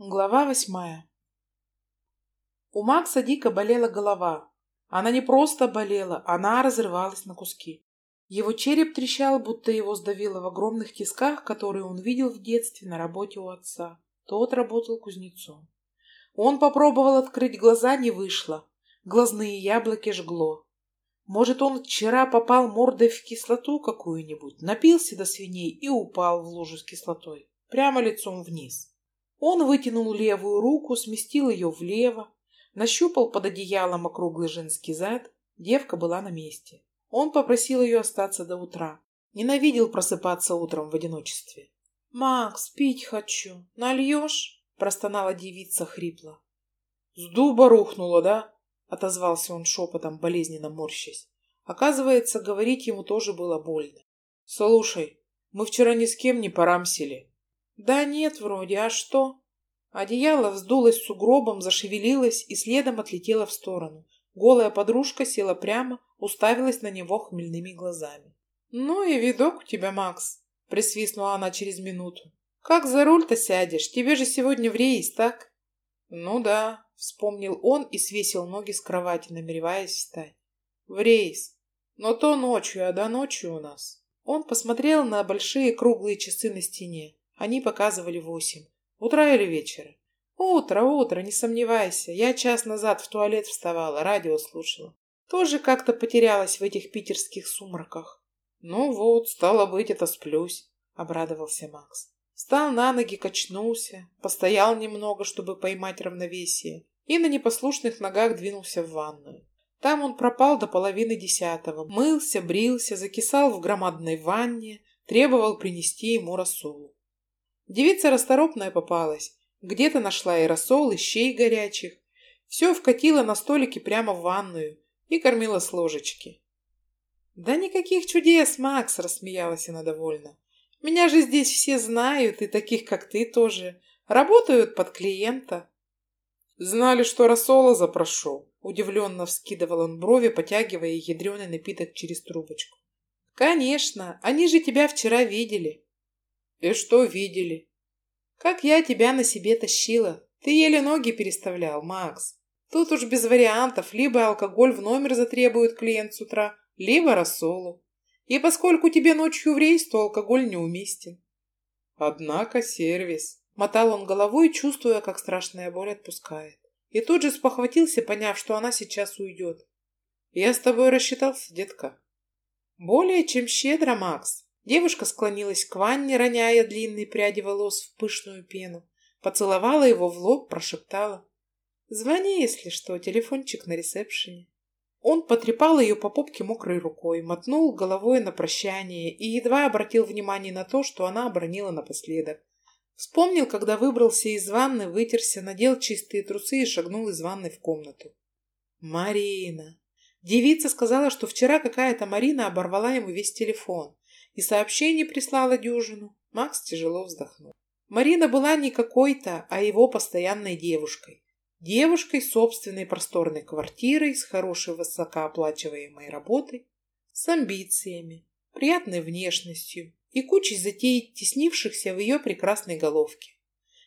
Глава восьмая. У Макса дико болела голова. Она не просто болела, она разрывалась на куски. Его череп трещал, будто его сдавило в огромных тисках, которые он видел в детстве на работе у отца. Тот работал кузнецом. Он попробовал открыть глаза, не вышло. Глазные яблоки жгло. Может, он вчера попал мордой в кислоту какую-нибудь, напился до свиней и упал в лужу с кислотой, прямо лицом вниз. Он вытянул левую руку, сместил ее влево, нащупал под одеялом округлый женский зад. Девка была на месте. Он попросил ее остаться до утра. Ненавидел просыпаться утром в одиночестве. «Макс, пить хочу. Нальешь?» – простонала девица хрипло. «С дуба рухнула, да?» – отозвался он шепотом, болезненно морщась. Оказывается, говорить ему тоже было больно. «Слушай, мы вчера ни с кем не порамсили. Да нет, вроде, а что? Одеяло вздулось сугробом, зашевелилось и следом отлетело в сторону. Голая подружка села прямо, уставилась на него хмельными глазами. «Ну и видок у тебя, Макс!» — присвистнула она через минуту. «Как за руль-то сядешь? Тебе же сегодня в рейс, так?» «Ну да», — вспомнил он и свесил ноги с кровати, намереваясь встать. «В рейс. Но то ночью, а до ночи у нас». Он посмотрел на большие круглые часы на стене. Они показывали восемь. Утро или вечера? Утро, утро, не сомневайся. Я час назад в туалет вставала, радио слушала. Тоже как-то потерялась в этих питерских сумраках. Ну вот, стало быть, это сплюсь, обрадовался Макс. Встал на ноги, качнулся, постоял немного, чтобы поймать равновесие, и на непослушных ногах двинулся в ванную. Там он пропал до половины десятого, мылся, брился, закисал в громадной ванне, требовал принести ему рассолу. Девица расторопная попалась. Где-то нашла и рассол, и щей горячих. Все вкатила на столике прямо в ванную и кормила с ложечки. «Да никаких чудес, Макс!» – рассмеялась она довольно. «Меня же здесь все знают, и таких, как ты тоже. Работают под клиента». «Знали, что рассола запрошу?» – удивленно вскидывал он брови, потягивая ядреный напиток через трубочку. «Конечно! Они же тебя вчера видели!» И что видели? Как я тебя на себе тащила. Ты еле ноги переставлял, Макс. Тут уж без вариантов. Либо алкоголь в номер затребует клиент с утра, либо рассолу. И поскольку тебе ночью в рейс, то алкоголь неуместен. Однако сервис. Мотал он головой, чувствуя, как страшная боль отпускает. И тут же спохватился, поняв, что она сейчас уйдет. Я с тобой рассчитался, детка. Более чем щедро, Макс. Девушка склонилась к ванне, роняя длинные пряди волос в пышную пену. Поцеловала его в лоб, прошептала. «Звони, если что, телефончик на ресепшене». Он потрепал ее по попке мокрой рукой, мотнул головой на прощание и едва обратил внимание на то, что она обронила напоследок. Вспомнил, когда выбрался из ванны, вытерся, надел чистые трусы и шагнул из ванны в комнату. Марина. Девица сказала, что вчера какая-то Марина оборвала ему весь телефон и сообщение прислала дюжину. Макс тяжело вздохнул. Марина была не какой-то, а его постоянной девушкой. Девушкой с собственной просторной квартирой, с хорошей высокооплачиваемой работой, с амбициями, приятной внешностью и кучей затей, теснившихся в ее прекрасной головке.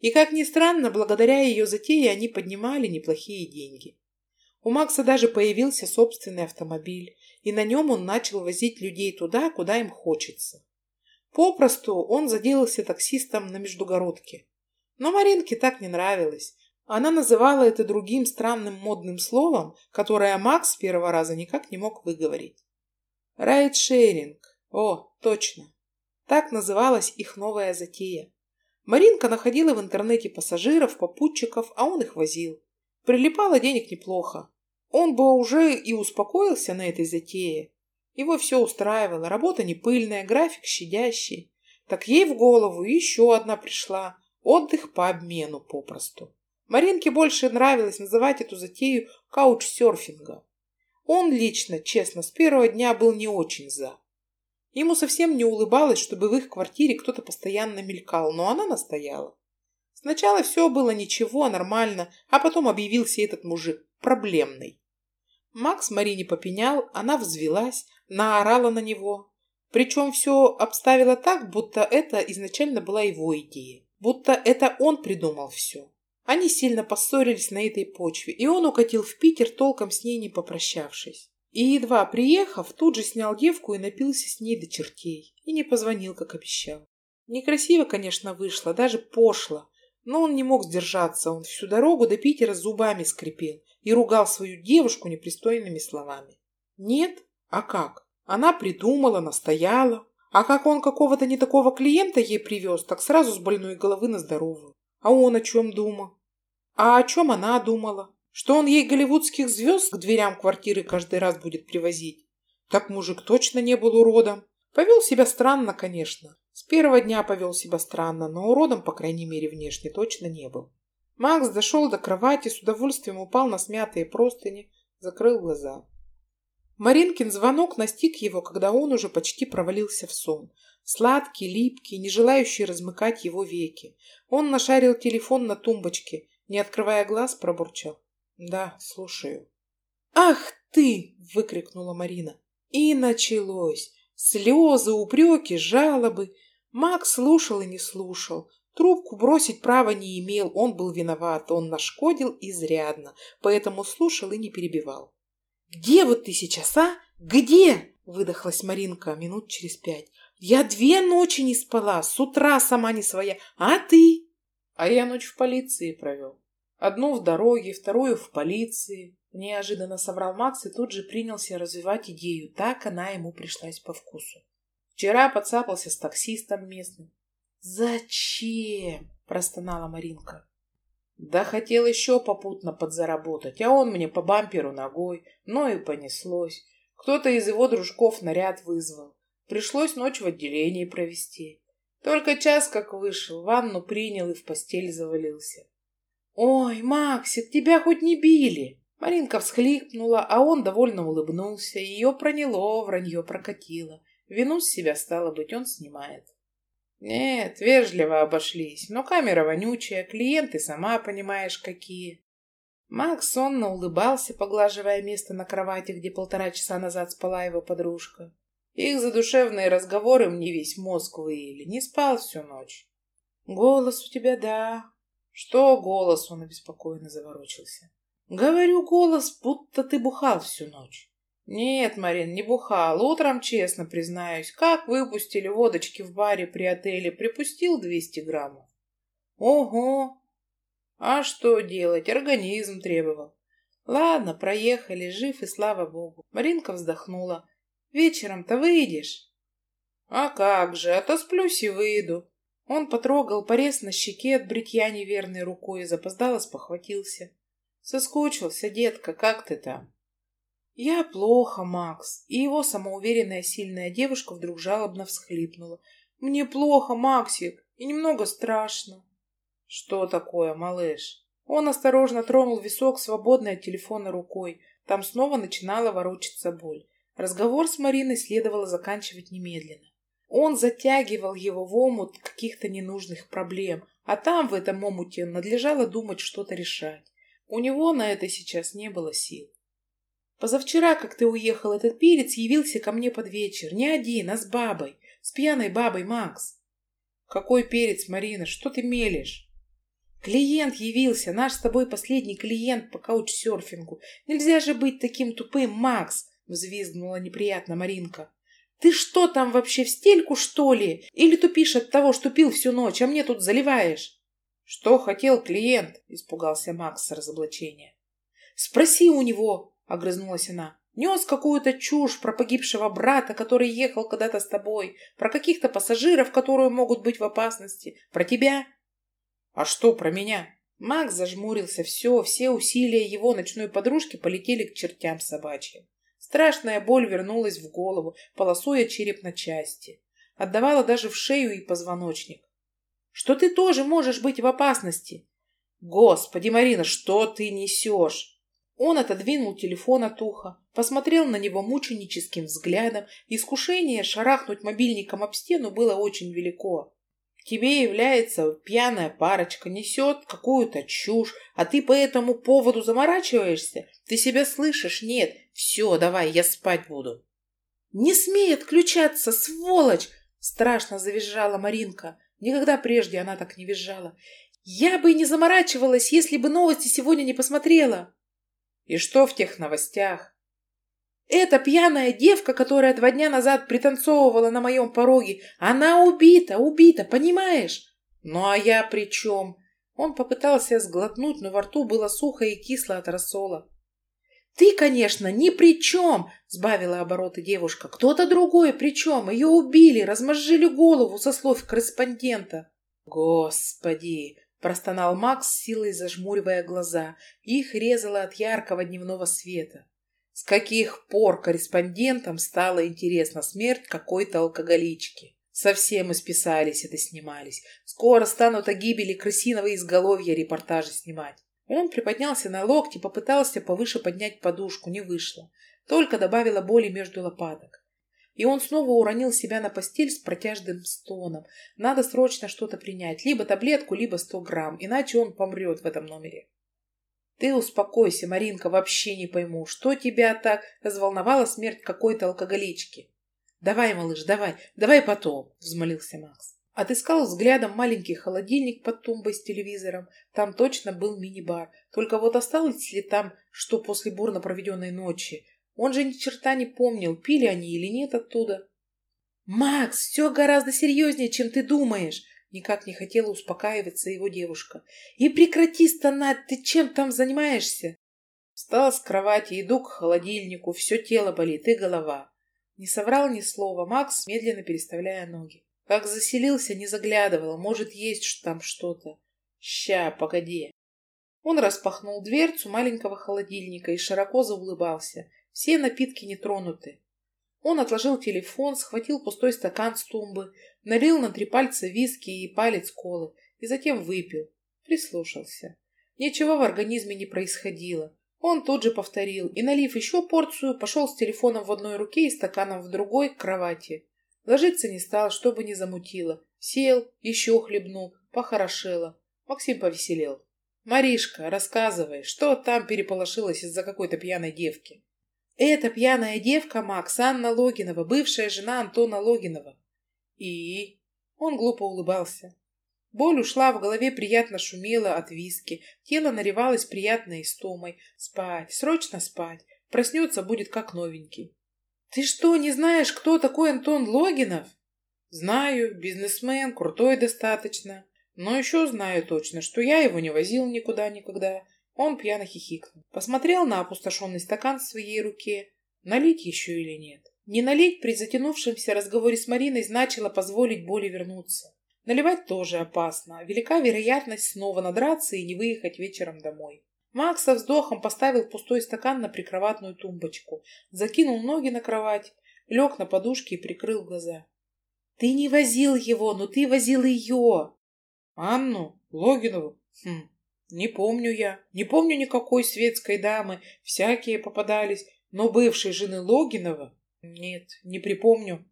И, как ни странно, благодаря ее затее они поднимали неплохие деньги. У Макса даже появился собственный автомобиль, и на нем он начал возить людей туда, куда им хочется. Попросту он заделался таксистом на Междугородке. Но Маринке так не нравилось. Она называла это другим странным модным словом, которое Макс с первого раза никак не мог выговорить. Райдшеринг. О, точно. Так называлась их новая затея. Маринка находила в интернете пассажиров, попутчиков, а он их возил. Прилипало денег неплохо. Он бы уже и успокоился на этой затее. Его все устраивало, работа не пыльная, график щадящий. Так ей в голову еще одна пришла. Отдых по обмену попросту. Маринке больше нравилось называть эту затею каучсерфинга. Он лично, честно, с первого дня был не очень за. Ему совсем не улыбалось, чтобы в их квартире кто-то постоянно мелькал, но она настояла. Сначала все было ничего, нормально, а потом объявился этот мужик проблемный. Макс Марине попенял, она взвелась, наорала на него. Причем все обставила так, будто это изначально была его идея. Будто это он придумал все. Они сильно поссорились на этой почве, и он укатил в Питер, толком с ней не попрощавшись. И, едва приехав, тут же снял девку и напился с ней до чертей. И не позвонил, как обещал. Некрасиво, конечно, вышло, даже пошло. Но он не мог сдержаться, он всю дорогу до Питера зубами скрипел и ругал свою девушку непристойными словами. Нет? А как? Она придумала, настояла. А как он какого-то не такого клиента ей привез, так сразу с больной головы на здоровую. А он о чем думал? А о чем она думала? Что он ей голливудских звезд к дверям квартиры каждый раз будет привозить? Так мужик точно не был уродом. Повел себя странно, конечно. С первого дня повел себя странно, но уродом, по крайней мере, внешне точно не был. Макс дошел до кровати, с удовольствием упал на смятые простыни, закрыл глаза. Маринкин звонок настиг его, когда он уже почти провалился в сон. Сладкий, липкий, не желающий размыкать его веки. Он нашарил телефон на тумбочке, не открывая глаз, пробурчал. «Да, слушаю». «Ах ты!» — выкрикнула Марина. И началось. Слезы, упреки, жалобы. Макс слушал и не слушал. Трубку бросить права не имел, он был виноват, он нашкодил изрядно, поэтому слушал и не перебивал. «Где вот ты сейчас, а? Где?» — выдохлась Маринка минут через пять. «Я две ночи не спала, с утра сама не своя, а ты?» А я ночь в полиции провел. Одну в дороге, вторую в полиции. Неожиданно соврал Макс и тут же принялся развивать идею. Так она ему пришлась по вкусу. Вчера подцапался с таксистом местным. «Зачем?» – простонала Маринка. Да хотел еще попутно подзаработать, а он мне по бамперу ногой, но и понеслось. Кто-то из его дружков наряд вызвал. Пришлось ночь в отделении провести. Только час как вышел, ванну принял и в постель завалился. «Ой, Максик, тебя хоть не били!» Маринка всхлипнула, а он довольно улыбнулся. Ее проняло, вранье прокатило. Вину с себя, стало быть, он снимает. Нет, вежливо обошлись, но камера вонючая, клиенты сама понимаешь какие. Макс сонно улыбался, поглаживая место на кровати, где полтора часа назад спала его подружка. Их задушевные разговоры мне весь мозг выели. Не спал всю ночь. Голос у тебя, да. Что голос? Он обеспокоенно заворочился. Говорю, голос, будто ты бухал всю ночь. Нет, Марин, не бухал. Утром, честно признаюсь, как выпустили водочки в баре при отеле, припустил 200 граммов. Ого! А что делать? Организм требовал. Ладно, проехали, жив и слава богу. Маринка вздохнула. Вечером-то выйдешь? А как же, отосплюсь и выйду. Он потрогал порез на щеке от бритья неверной рукой и запоздало спохватился. Соскучился, детка, как ты там? Я плохо, Макс. И его самоуверенная сильная девушка вдруг жалобно всхлипнула. Мне плохо, Максик, и немного страшно. Что такое, малыш? Он осторожно тронул висок, свободной от телефона рукой. Там снова начинала ворочаться боль. Разговор с Мариной следовало заканчивать немедленно. Он затягивал его в омут каких-то ненужных проблем, а там, в этом омуте, надлежало думать, что-то решать. У него на это сейчас не было сил. Позавчера, как ты уехал, этот перец явился ко мне под вечер. Не один, а с бабой. С пьяной бабой, Макс. Какой перец, Марина? Что ты мелешь? Клиент явился, наш с тобой последний клиент по каучсерфингу. Нельзя же быть таким тупым, Макс, взвизгнула неприятно Маринка. Ты что там вообще в стельку, что ли? Или тупишь от того, что пил всю ночь, а мне тут заливаешь? Что хотел клиент? Испугался Макс с разоблачения. Спроси у него, — огрызнулась она. «Нес какую-то чушь про погибшего брата, который ехал когда-то с тобой, про каких-то пассажиров, которые могут быть в опасности, про тебя». «А что про меня?» Макс зажмурился. Все, все усилия его ночной подружки полетели к чертям собачьим. Страшная боль вернулась в голову, полосуя череп на части. Отдавала даже в шею и позвоночник. «Что ты тоже можешь быть в опасности?» «Господи, Марина, что ты несешь?» Он отодвинул телефон от уха, посмотрел на него мученическим взглядом. Искушение шарахнуть мобильником об стену было очень велико. Тебе является пьяная парочка, несет какую-то чушь, а ты по этому поводу заморачиваешься? Ты себя слышишь? Нет. Все, давай, я спать буду. Не смей отключаться, сволочь! Страшно завизжала Маринка. Никогда прежде она так не визжала. Я бы и не заморачивалась, если бы новости сегодня не посмотрела. И что в тех новостях? Эта пьяная девка, которая два дня назад пританцовывала на моем пороге, она убита, убита, понимаешь? Ну а я при чем? Он попытался сглотнуть, но во рту было сухо и кисло от рассола. «Ты, конечно, ни при чем!» — сбавила обороты девушка. «Кто-то другой при чем? Ее убили, размозжили голову со слов корреспондента». «Господи!» — простонал Макс, силой зажмуривая глаза. Их резало от яркого дневного света. С каких пор корреспондентам стала интересна смерть какой-то алкоголички? Совсем исписались это снимались. Скоро станут о гибели крысиного изголовья репортажи снимать. Он приподнялся на локти, попытался повыше поднять подушку, не вышло. Только добавила боли между лопаток. И он снова уронил себя на постель с протяжным стоном. Надо срочно что-то принять. Либо таблетку, либо сто грамм. Иначе он помрет в этом номере. Ты успокойся, Маринка, вообще не пойму, что тебя так разволновала смерть какой-то алкоголички. Давай, малыш, давай, давай потом, взмолился Макс. Отыскал взглядом маленький холодильник под тумбой с телевизором. Там точно был мини-бар. Только вот осталось ли там что после бурно проведенной ночи? Он же ни черта не помнил, пили они или нет оттуда. «Макс, все гораздо серьезнее, чем ты думаешь!» Никак не хотела успокаиваться его девушка. «И прекрати стонать, ты чем там занимаешься?» Встал с кровати, иду к холодильнику, все тело болит и голова. Не соврал ни слова Макс, медленно переставляя ноги. Как заселился, не заглядывала. Может, есть там что-то. Ща, погоди. Он распахнул дверцу маленького холодильника и широко заулыбался. Все напитки не тронуты. Он отложил телефон, схватил пустой стакан с тумбы, налил на три пальца виски и палец колы, и затем выпил. Прислушался. Ничего в организме не происходило. Он тут же повторил и, налив еще порцию, пошел с телефоном в одной руке и стаканом в другой к кровати. Ложиться не стал, чтобы не замутило. Сел, еще хлебнул, похорошело. Максим повеселел. «Маришка, рассказывай, что там переполошилось из-за какой-то пьяной девки?» «Это пьяная девка Макс, Анна Логинова, бывшая жена Антона Логинова». «И?» Он глупо улыбался. Боль ушла, в голове приятно шумело от виски, тело наливалось приятной истомой. Спать, срочно спать. Проснется, будет как новенький. «Ты что, не знаешь, кто такой Антон Логинов?» «Знаю, бизнесмен, крутой достаточно. Но еще знаю точно, что я его не возил никуда никогда». Он пьяно хихикнул. Посмотрел на опустошенный стакан в своей руке. Налить еще или нет? Не налить при затянувшемся разговоре с Мариной значило позволить боли вернуться. Наливать тоже опасно. Велика вероятность снова надраться и не выехать вечером домой. Макс со вздохом поставил пустой стакан на прикроватную тумбочку, закинул ноги на кровать, лег на подушке и прикрыл глаза. «Ты не возил его, но ты возил ее!» «Анну? Логинову? Хм, не помню я. Не помню никакой светской дамы. Всякие попадались. Но бывшей жены Логинова? Нет, не припомню».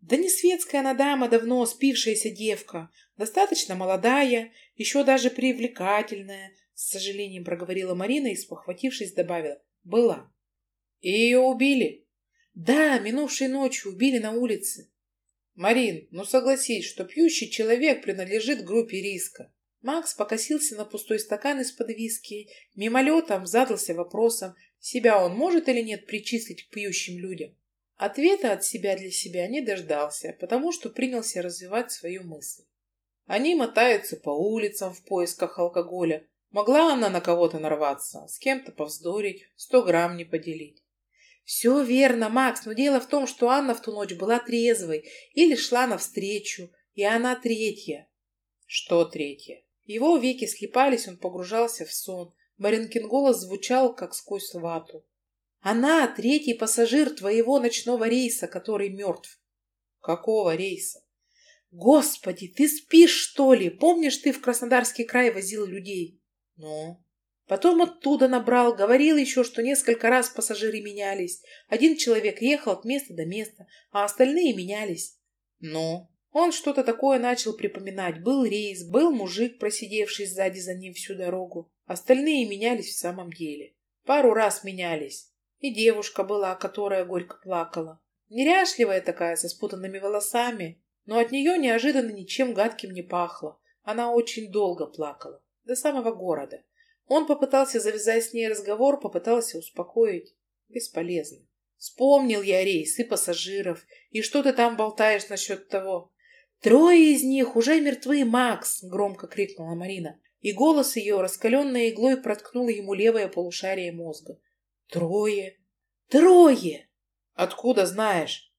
«Да не светская она дама, давно спившаяся девка. Достаточно молодая, еще даже привлекательная, с сожалением проговорила Марина и, спохватившись, добавила. Была. И ее убили? Да, минувшей ночью убили на улице. Марин, ну согласись, что пьющий человек принадлежит группе риска. Макс покосился на пустой стакан из-под виски, мимолетом задался вопросом, себя он может или нет причислить к пьющим людям. Ответа от себя для себя не дождался, потому что принялся развивать свою мысль. Они мотаются по улицам в поисках алкоголя, Могла она на кого-то нарваться, с кем-то повздорить, сто грамм не поделить. Все верно, Макс, но дело в том, что Анна в ту ночь была трезвой или шла навстречу, и она третья. Что третья? Его веки слепались, он погружался в сон. Маринкин голос звучал, как сквозь вату. Она третий пассажир твоего ночного рейса, который мертв. Какого рейса? Господи, ты спишь, что ли? Помнишь, ты в Краснодарский край возил людей? Ну? Потом оттуда набрал, говорил еще, что несколько раз пассажиры менялись. Один человек ехал от места до места, а остальные менялись. Ну? Он что-то такое начал припоминать. Был рейс, был мужик, просидевший сзади за ним всю дорогу. Остальные менялись в самом деле. Пару раз менялись. И девушка была, которая горько плакала. Неряшливая такая, со спутанными волосами. Но от нее неожиданно ничем гадким не пахло. Она очень долго плакала, до самого города. Он попытался завязать с ней разговор, попытался успокоить. Бесполезно. Вспомнил я рейс и пассажиров, и что ты там болтаешь насчет того. «Трое из них уже мертвы, Макс!» — громко крикнула Марина. И голос ее, раскаленной иглой, проткнул ему левое полушарие мозга. «Трое! Трое!» «Откуда знаешь?»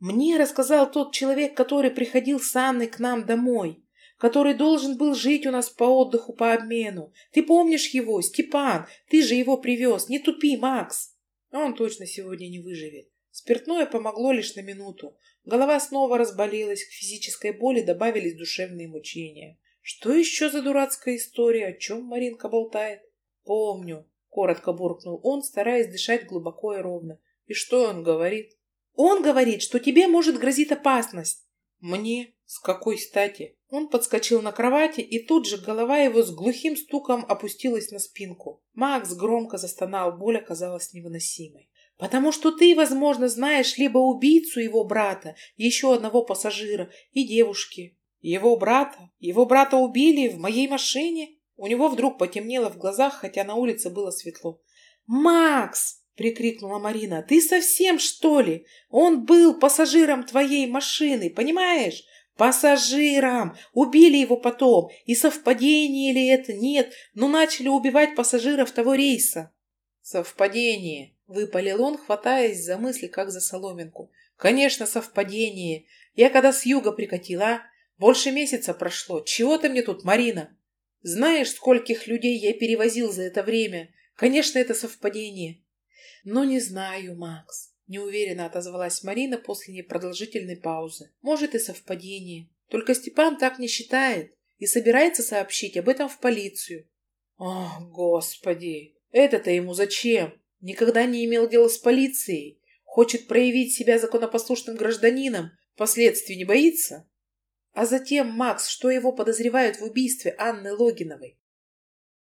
«Мне рассказал тот человек, который приходил с Анной к нам домой, который должен был жить у нас по отдыху по обмену. Ты помнишь его, Степан? Ты же его привез. Не тупи, Макс!» Он точно сегодня не выживет. Спиртное помогло лишь на минуту. Голова снова разболелась, к физической боли добавились душевные мучения. Что еще за дурацкая история? О чем Маринка болтает? Помню, коротко буркнул он, стараясь дышать глубоко и ровно. И что он говорит? Он говорит, что тебе может грозить опасность. Мне? С какой стати? Он подскочил на кровати, и тут же голова его с глухим стуком опустилась на спинку. Макс громко застонал, боль оказалась невыносимой. Потому что ты, возможно, знаешь либо убийцу его брата, еще одного пассажира и девушки. Его брата? Его брата убили в моей машине? У него вдруг потемнело в глазах, хотя на улице было светло. «Макс!» — прикрикнула Марина. «Ты совсем, что ли? Он был пассажиром твоей машины, понимаешь? Пассажиром! Убили его потом. И совпадение ли это? Нет, но начали убивать пассажиров того рейса». «Совпадение!» Выпалил он, хватаясь за мысли, как за соломинку. Конечно, совпадение. Я когда с юга прикатила, больше месяца прошло. Чего ты мне тут, Марина? Знаешь, скольких людей я перевозил за это время? Конечно, это совпадение. Но не знаю, Макс. Неуверенно отозвалась Марина после непродолжительной паузы. Может и совпадение. Только Степан так не считает и собирается сообщить об этом в полицию. О, Господи! Это-то ему зачем? Никогда не имел дела с полицией. Хочет проявить себя законопослушным гражданином. Последствий не боится? А затем, Макс, что его подозревают в убийстве Анны Логиновой?